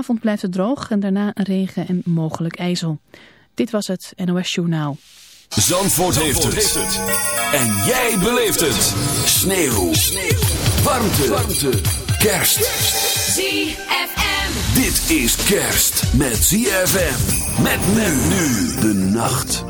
avond blijft het droog en daarna regen en mogelijk ijzel. Dit was het NOS Journaal. Zandvoort, heeft, het. En jij beleeft het. Sneeuw. Sneeuw. Warmte. Warmte. Kerst. ZFM. Dit is kerst met ZFM. Met men nu de nacht.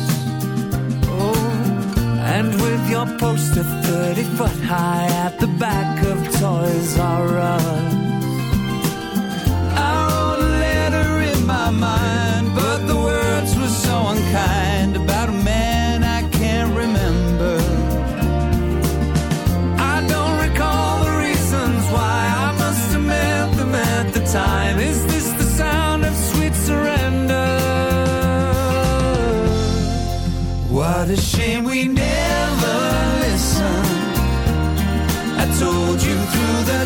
And with your poster 30 foot high at the back of Toys R Us. I wrote a letter in my mind.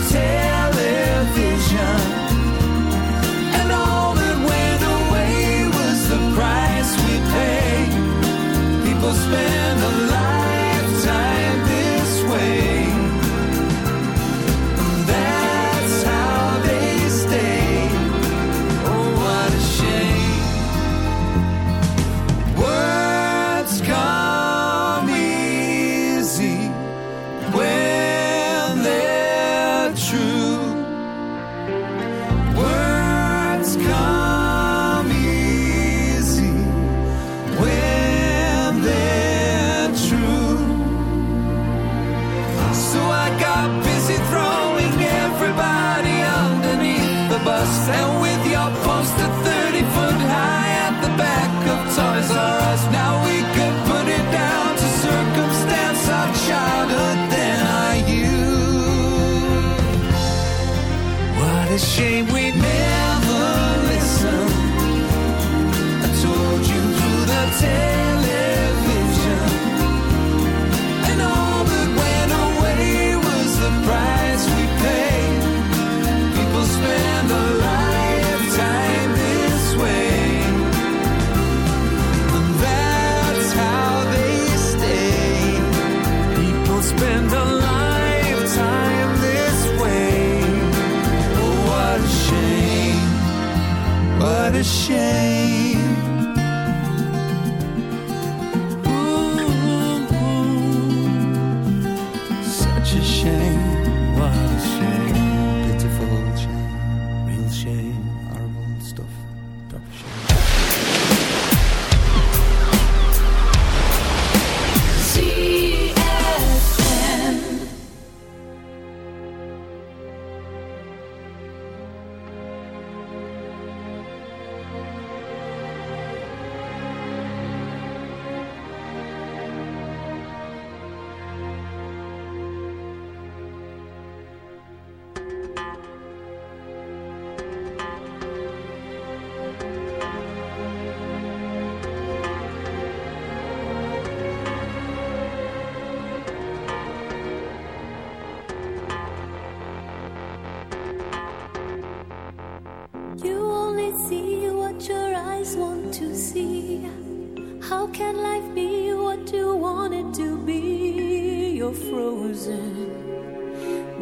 tell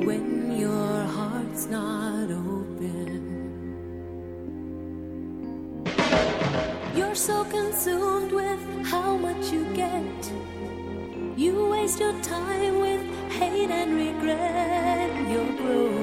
when your heart's not open. You're so consumed with how much you get, you waste your time with hate and regret. Your growth.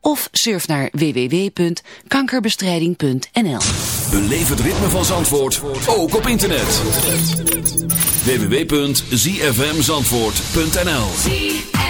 Of surf naar www.kankerbestrijding.nl Beleef het ritme van Zandvoort, ook op internet. www.zfmzandvoort.nl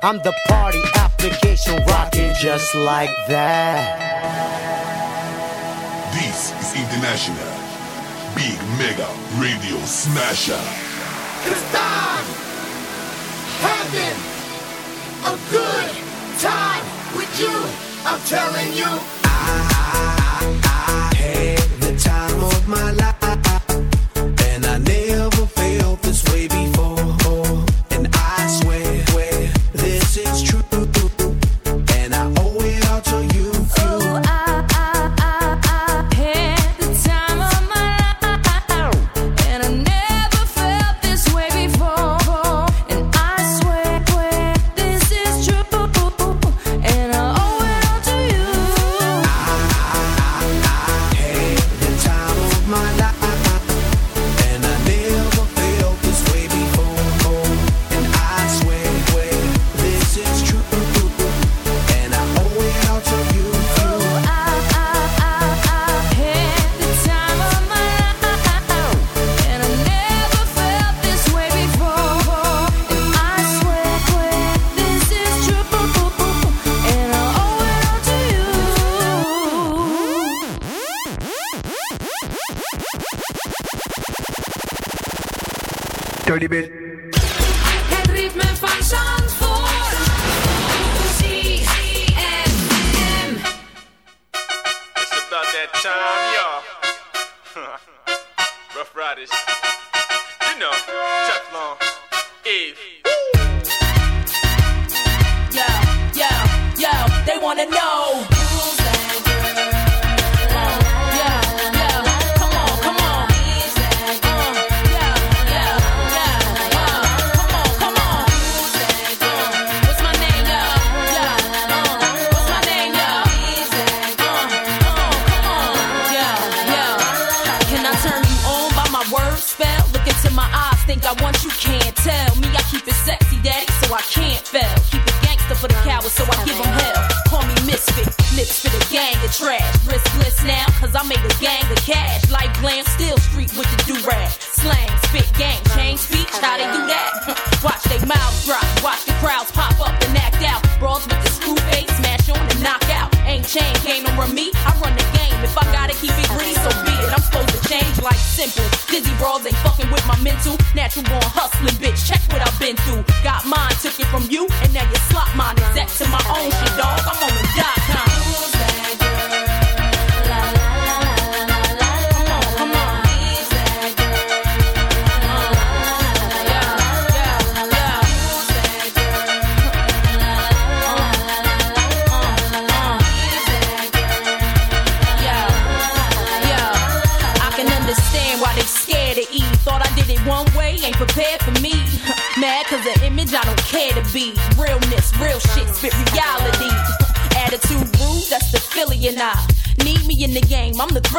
I'm the party application rocking just like that. This is International Big Mega Radio Smasher. Cause I'm having a good time with you. I'm telling you. I, I, I had the time of my life, and I never felt this way before. lugares.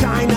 Walking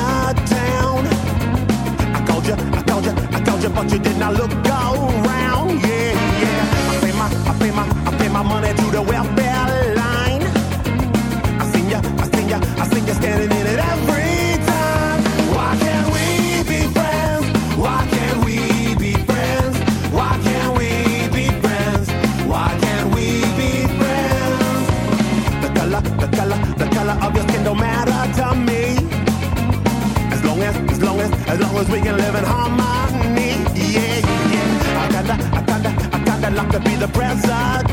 president.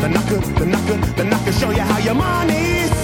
Then I could, the knocker, could, show you how your money's.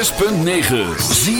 6.9.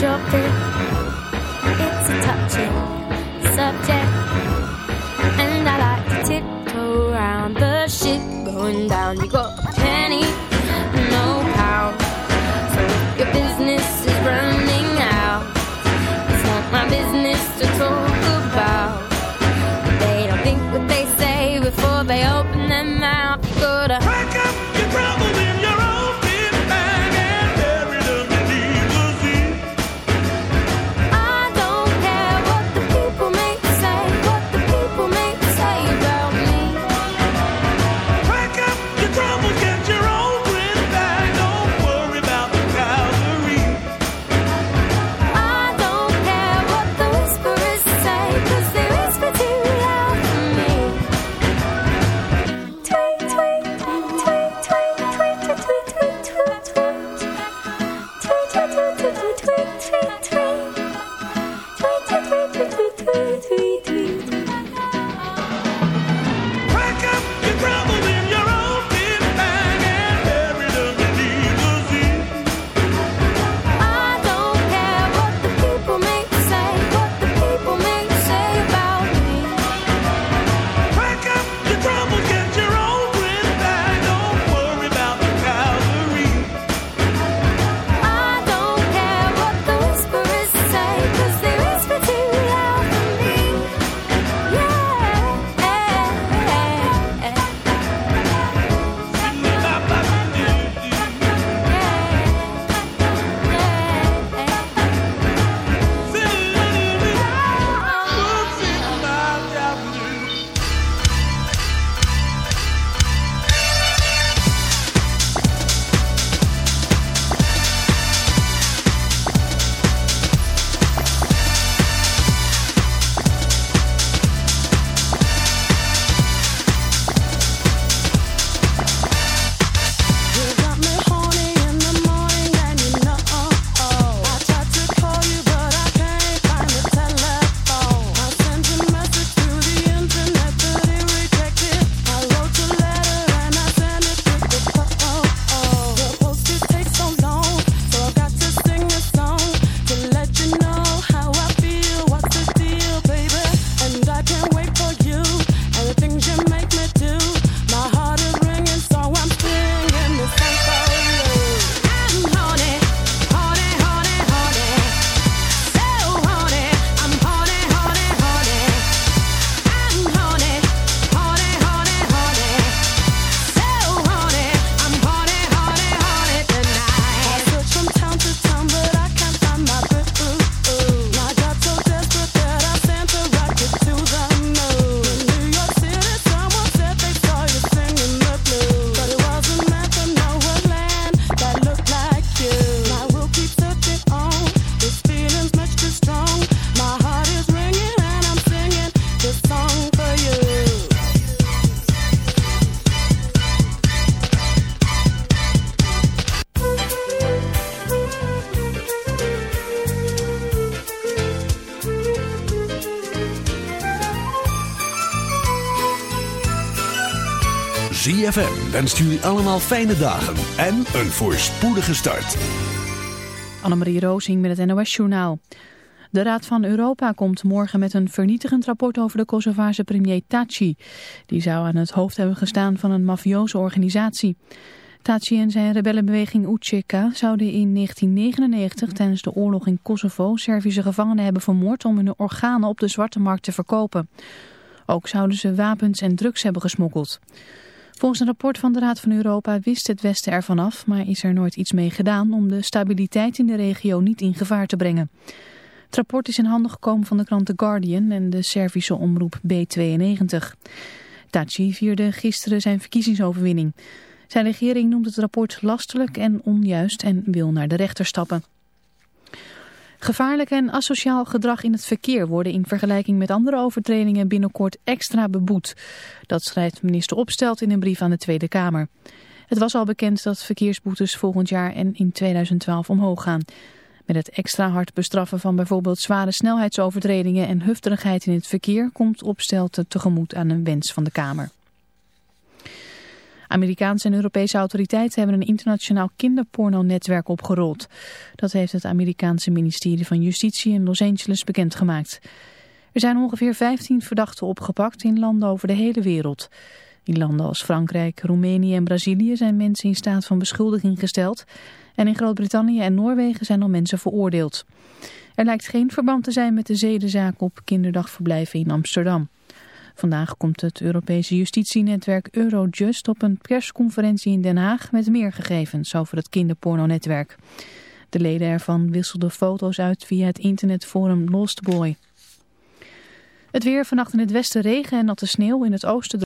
Doctor wenst jullie allemaal fijne dagen en een voorspoedige start. Annemarie Roosing met het NOS-journaal. De Raad van Europa komt morgen met een vernietigend rapport over de Kosovaarse premier Taci. Die zou aan het hoofd hebben gestaan van een mafioze organisatie. Taci en zijn rebellenbeweging Uceka zouden in 1999 tijdens de oorlog in Kosovo Servische gevangenen hebben vermoord om hun organen op de zwarte markt te verkopen. Ook zouden ze wapens en drugs hebben gesmokkeld. Volgens een rapport van de Raad van Europa wist het Westen ervan af, maar is er nooit iets mee gedaan om de stabiliteit in de regio niet in gevaar te brengen. Het rapport is in handen gekomen van de krant The Guardian en de Servische omroep B92. Taci vierde gisteren zijn verkiezingsoverwinning. Zijn regering noemt het rapport lastelijk en onjuist en wil naar de rechter stappen. Gevaarlijk en asociaal gedrag in het verkeer worden in vergelijking met andere overtredingen binnenkort extra beboet. Dat schrijft minister Opstelt in een brief aan de Tweede Kamer. Het was al bekend dat verkeersboetes volgend jaar en in 2012 omhoog gaan. Met het extra hard bestraffen van bijvoorbeeld zware snelheidsovertredingen en hufterigheid in het verkeer komt Opstelten tegemoet aan een wens van de Kamer. Amerikaanse en Europese autoriteiten hebben een internationaal kinderpornonetwerk opgerold. Dat heeft het Amerikaanse ministerie van Justitie in Los Angeles bekendgemaakt. Er zijn ongeveer 15 verdachten opgepakt in landen over de hele wereld. In landen als Frankrijk, Roemenië en Brazilië zijn mensen in staat van beschuldiging gesteld. En in Groot-Brittannië en Noorwegen zijn al mensen veroordeeld. Er lijkt geen verband te zijn met de zedenzaak op kinderdagverblijven in Amsterdam. Vandaag komt het Europese justitienetwerk Eurojust op een persconferentie in Den Haag met meer gegevens over het kinderpornonetwerk. De leden ervan wisselden foto's uit via het internetforum Lost Boy. Het weer vannacht in het westen regen en natte sneeuw in het oosten.